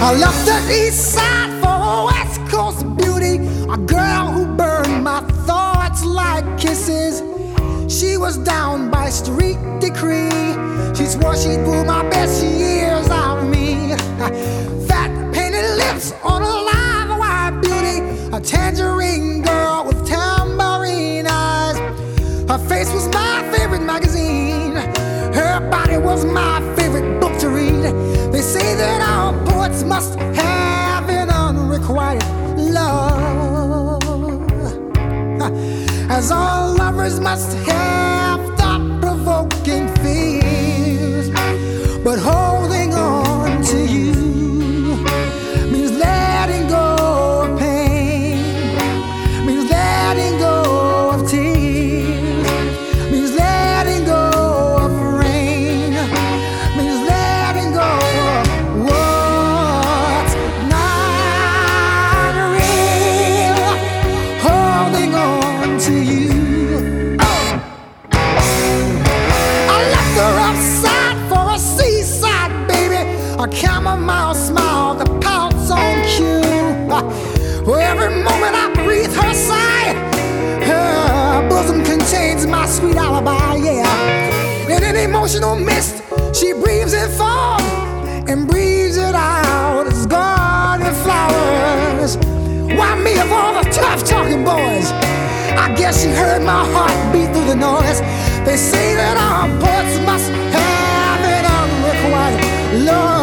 I left the east side for west coast beauty, a girl who burned my thoughts like kisses. She was down by street decree. She swore she'd pull my best years out of me. Fat painted lips on a live as all lovers must have thought-provoking fears. But holding chamomile smile, the pounce on cue. For every moment I breathe her sigh, her bosom contains my sweet alibi, yeah. In an emotional mist, she breathes in fog and breathes it out as garden flowers. Why me of all the tough talking boys? I guess she heard my heart beat through the noise. They say that our poets must have an unrequited love.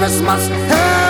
Our lovers must have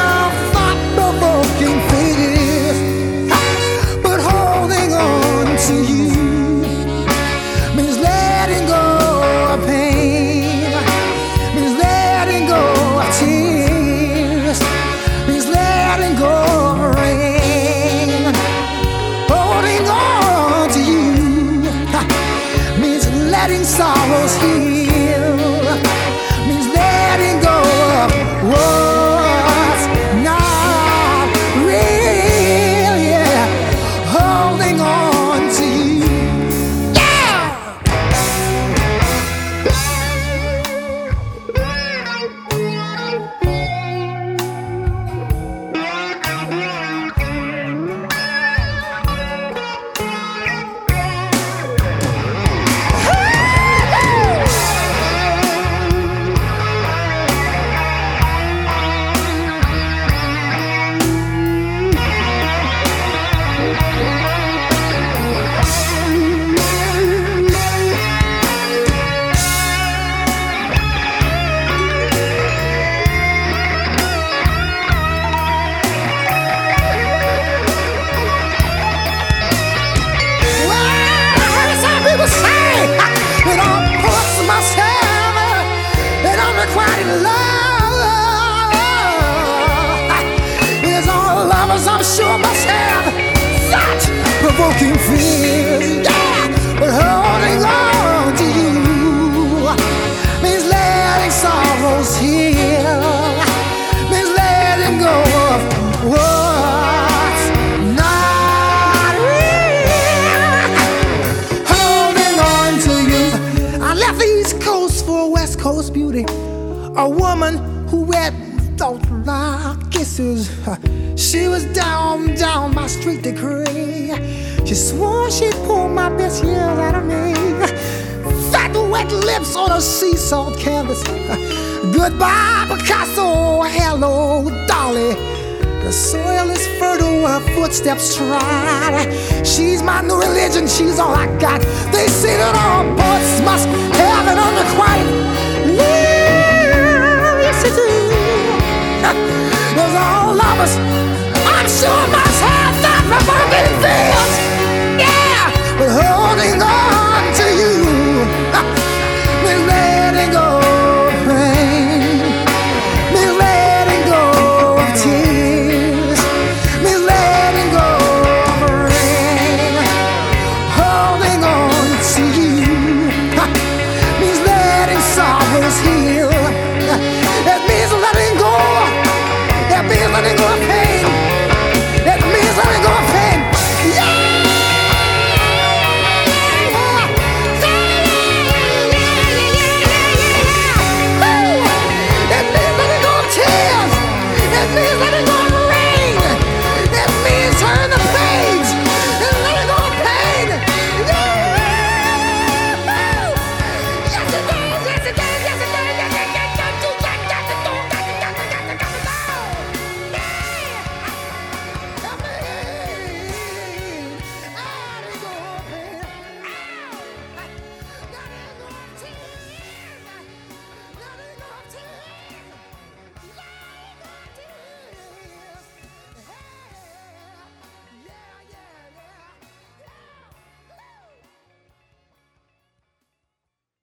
thought-provoking fears. Yeah, but holding on to you means letting sorrows heal, means letting go of what's not real holding on to you. I left the East Coast for West Coast beauty, a woman who had thought like kisses. She was down, down my street decree. She swore she'd pull my best years out of me. Fat, wet lips on a sea salt canvas. Goodbye, Picasso. Hello, Dali. The soil is fertile, her footsteps trod. She's my new religion, she's all I got. They say that all poets must have unrequited